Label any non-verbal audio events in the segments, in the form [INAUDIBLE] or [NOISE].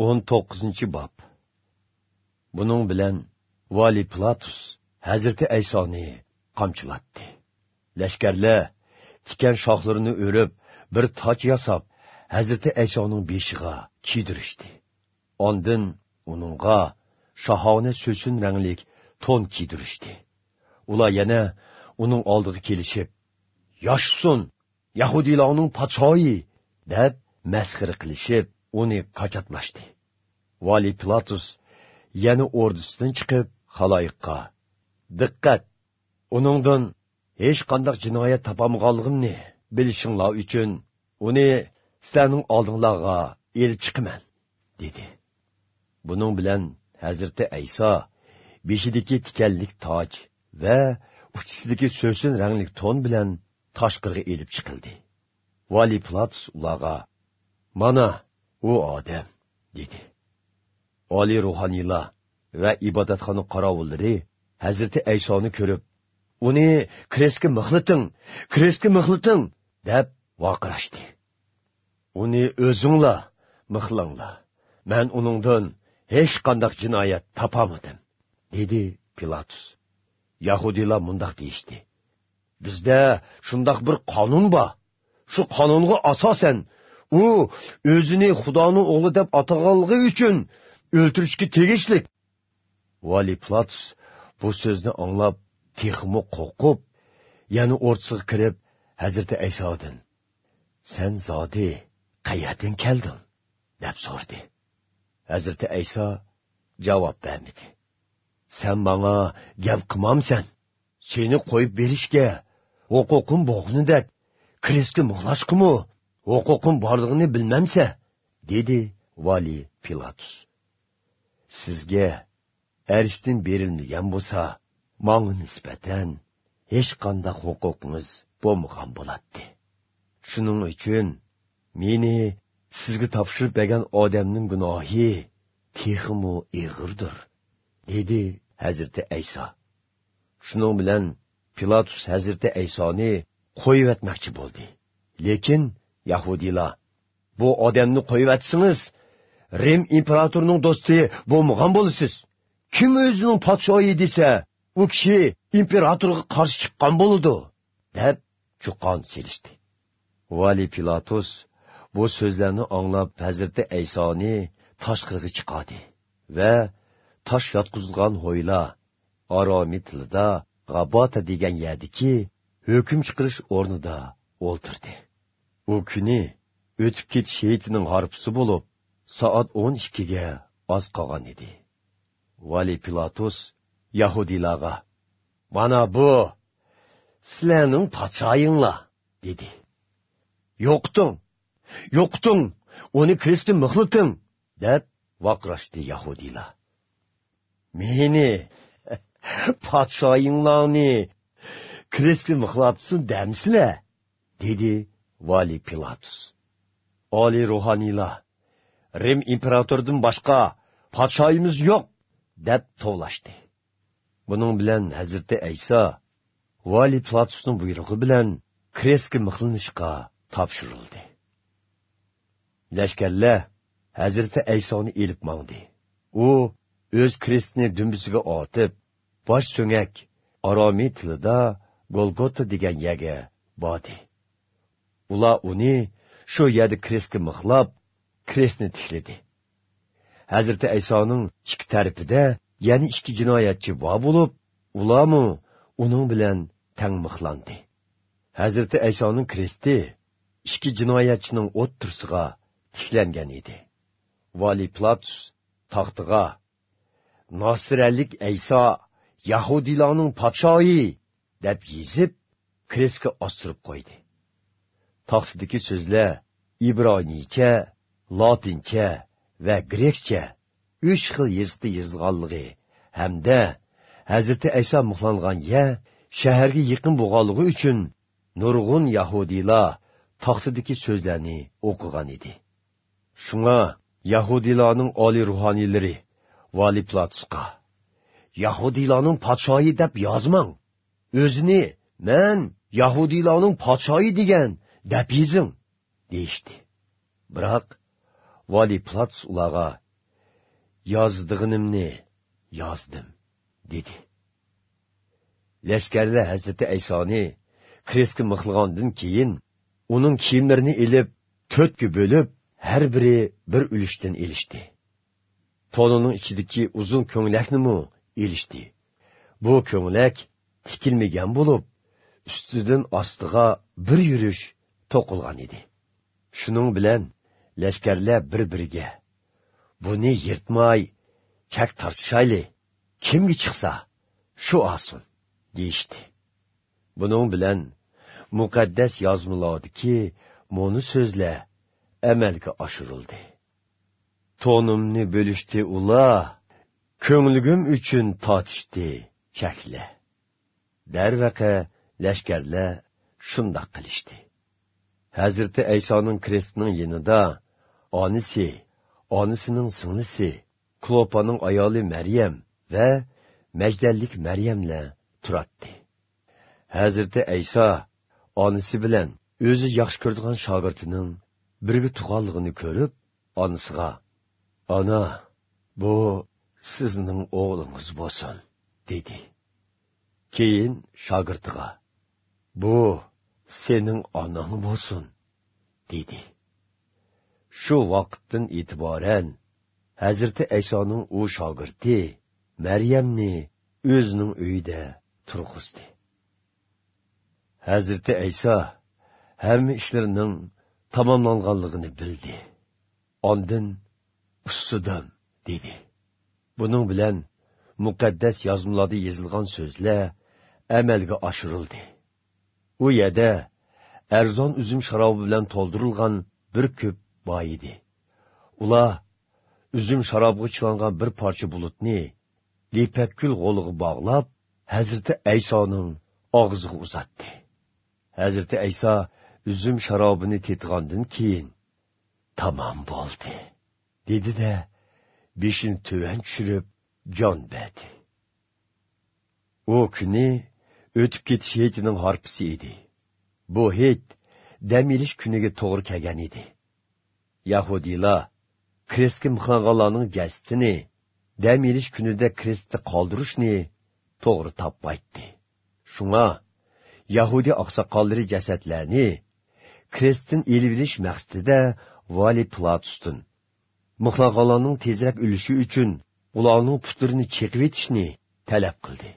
19 bob buning bilan vali platus hazrati aysoni qamchilatdi. Lashkarlar tikan shoxlarini o'rib bir toj yasab hazrati aysoning beshiga kiydirishdi. Ondin uningga shahona so'sin ranglik to'n kiydirishdi. Ular yana uning oldiga kelishib yoshsun yahudiylarning podshoyi! deb masxira qilishib uni qochatlashdi vali pilatus yana ordisidan chiqib haloyiqqa diqqat uningdan hech qanday jinoyat topolmaganligimni bilishinglar uchun uni sizlarning oldinglarga elib chiqaman dedi. Buning bilan hazrati ayso beshidagi tikanlik toj va uchisidagi so'sin rangli to'n bilan toshqirga elib chiqildi. Vali platus ularga mana u odam dedi. Oliy ruhoniylar va ibodatxona qorovullari hazrati aysoni ko'rib uni kresga mixliting kresga mixliting deb vaqirashdi uni o'zinglar mixlanglar. Man uningdan hech qanday jinoyat topamadim dedi pilatus. Yahudiylar mundoq deyishdi. Bizda shundoq bir qonun bor. Shu qonunga asosan u o'zini xudoni o'g'li deb ataganligi uchun o'ltirishga tegishli vali platus bu so'zni anglab texmi qo'rqib yana o'rtasiga kirib hazrati aysodan sen zodi qayerdan kelding deb so'rdi hazrati ayso javob bermadi sen manga gap qilmamsan seni qo'yib berishga huquqim bo'g'nidek kresga muxlashqimu huquqim borlig'ini bilmamsa dedi vali pilatus. Sizga erishdan berilmagan bo'lsa manga nisbatan hech qanday huquqingiz bo'lmagan bo'ladi shuning uchun meni sizga topshirib bergan odamning gunohi tehimu ig'irdir dedi hazrati ayso shuning bilan pilatus hazrati aysoni qo'yivatmoqchi bo'ldi. Lekin yahudiylar. Bu odamni qo'yivatsangiz rim imperatorining do'sti bo'lmagan bo'lasiz. Kim o'zining podshoyi desa u kishi imperatorga qarshi chiqqan bo'ludi deb cho'qon selishdi. Vali pilatus bu so'zlarni anglab hazrati aysoni toshqirg'i chiqadi va tosh yotqizilgan ho'yla aromi tilida g'abota degan yerdiki hukm chiqarish o'rnida o'ltirdi. U kuni o'tib ketish heyitining harpisi bo'lib soat o'n ikkiga oz qolgan edi. Vali pilatus yahudiylarga mana bu sizlarning podshoyinglar dedi. Yo'qting yo'qting uni kristi mixliting deb vaqrashdi yahudiylar. Meni [LAUGHS] podshoyinglarni kristi mixlabsin demsizlar dedi vali pilatus oliy ruhoniylar rim imperatoridan boshqa podshoyimiz yo'q deb tovlashdi buning bilan hazrati ayso vali pilatusning buyrug'i bilan krestga mixlanishga topshirildi lashkarlar hazrati aysoni elib mangdi u o'z krestni dumbisiga otib bosh so'ngak aromiy tilida golgota degan yerga bordi ular uni shu yerda krestga mixlab krestni tikladi. Hazrati aysoning ikki tarafida yana ikki jinoyatchi bor bo'lib ularmi uning bilan tang mixlandi. Hazrati aysoning kresti ikki jinoyatchining o'ttirsiga tiklangan edi. Vali platus taxtiga nosiralik ayso yahudiylarning podshoyi deb yezib krestga ostirib qo'ydi. Taxtidagi so'zlar ibroniycha lotincha va grekcha uch xil yezikda yozilganligi hamda hazrati ayso muhlangan ya shaharga yaqin bo'lganligi uchun nurg'un yahudiylar taxtidagi so'zlarni o'qigan edi. Shunga yahudiylarning oliy ruhoniylari vali platusqa yahudiylarning podshoyi deb yozmang. O'zini men yahudiylarning podshoyi degan deb дейшті. Бірақ, biroq Плац platus яздығынымны yozdig'inimni yozdim dedi lashkarlar hazrati aysoni krestga кейін, keyin uning kiyimlarini ilib бөліп, bo'lib har biri bir ulushdan Тонының to'nining ichidagi uzun мұ елішті. bu ko'nglak tikilmagan bo'lib ustidan ostiga bir yurish to'qilgan edi. Shuning bilan lashkarlar bir biriga buni yirtmay chak tortishayli kimga chiqsa shu osin deyishdi. Buning bilan muqaddas yozmilardiki mo'ni so'zlar amalga oshirildi. To'nimni bo'lishdi ular ko'ngligim uchun totishdi chakla darvaqa lashkarlar shundoq qilishdi. Hazrati aysoning krestining yinida onisi onisining singlisi klopaning ayoli maryam va majdallik maryamlar turadi hazrati ayso onisi bilan o'zi yaxshi ko'radigan shogirdining birga tug'anligini ko'rib onasiga ona bu sizning o'g'lingiz bo'lsin dedi. Keyin shogirdiga bu sening onang bo'lsin dedi. Shu vaqtdan e'tiboran hazrati aysoning u shogirdi maryamni o'zining uyida turg'izdi. Hazrati ayso hamma ishlarning tamomlanganligini bildi. Ondin ustidan dedi. Buning bilan muqaddas yozmalarda yozilgan so'zlar amalga oshirildi. U yerda arzon uzum sharobi bilan to'ldirilgan bir ko'p boy edi. Ular uzum sharobiga chilangan bir parcha bulutni lipakkul g'o'lig'i bog'lab hazrati aysoning og'ziga uzatdi. Hazrati ayso uzum sharobini tetgandan keyin tamom bo'ldi dedi-da beshini tuvan tushirib jon berdi. U kuni o'tib ketish hetining harpisi edi. Bu het dam ilish kuniga to'g'ri kelgan edi. Yahudiylar krestga mixlanganlarning jasadini dam ilish kunida krestda qoldirishni to'g'ri topmaydi shunga yahudiy oqsoqollari jasadlarni krestdan elib ilish maqsadida vali platustin mixlanganlarning tezroq o'lishi uchun ularning putlarini chekib etishni talab qildi.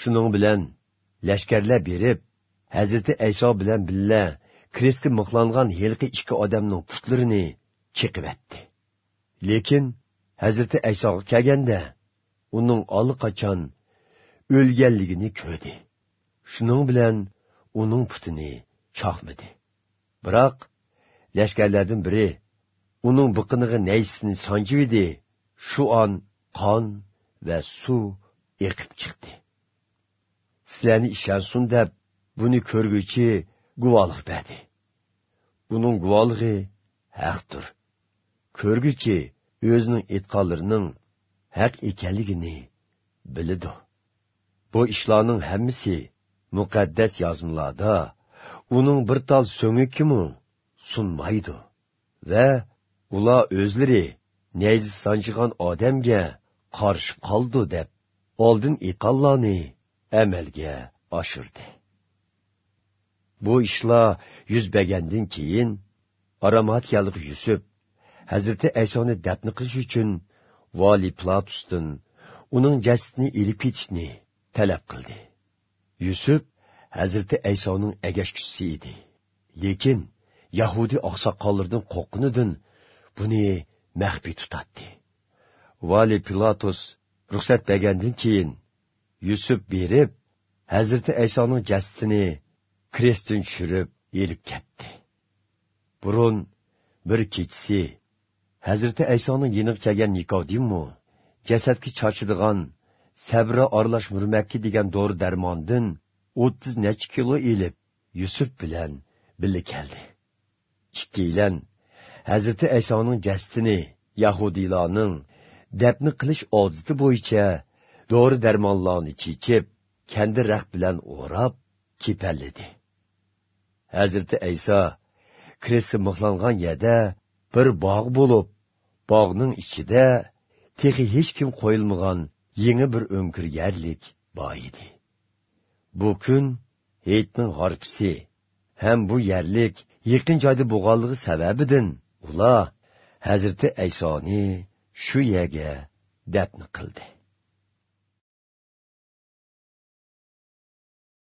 Shuning bilan lashkarlar berib hazrati ayso bilan billa kristga mixlangan yilqi ikki odamning putlarini chekib lekin hazrati aysoga kelganda uning allaqachon o'lganligini ko'rdi. Shuning bilan uning putini choqmidi biroq lashkarlardan biri uning biqinig'i naysini sanjividi shu on qon va suv eqib chiqdi. Sizlarni ishonsin deb buni ko'rguchi guvohlik berdi. Buning guvohligi haqdir. Ko'rguchi o'zining e'tiqodlarining haq ekanligini biladi. Bu ishlarning hammasi muqaddas yozmalarda uning bir tal so'ngikimu sunmaydi va ular o'zlari nayzi sanchigan odamga qarshi qoldi deb oldin iqollarni amalga oshirdi. Bu ishlar yuz bergandan keyin aramatiyalik yusuf hazrati aysoni dafn qilish uchun vali platusdan uning jasadini ilib ketishni talab qildi. Yusuf hazrati aysoning agashkuchisi edi. Lekin yahudiy oqsoqollardan qo'rqqanidan buni maxfiy tutatdi. Vali pilatus ruxsat bergandan keyin yusuf berib hazrati aysoning jasadini krestdan tushirib elib ketdi. Burun bir kechisi hazrati aysoning yeniq kelgan nikodimu jasadga chochadigan sabri oralash murmakki degan dori darmondan o'ttiz necha kilo elib yusuf bilan birga keldi. Ikkilan hazrati aysoning jasadini yahudiylarning dabni qilish odati bo'yicha dori darmonlarni chechib kandi raq bilan o'rab kepallidi hazrati ayso kresi mixlangan yerda bir bog' bo'lib bog'ning ichida texi hech kim qo'yilmagan yangi bir o'nkir yerlik bor edi. Bu kun heytning g'arpisi ham bu yerlik yaqin joyda bo'lganligi sababidan ular hazrati aysoni shu yerga dafn qildi.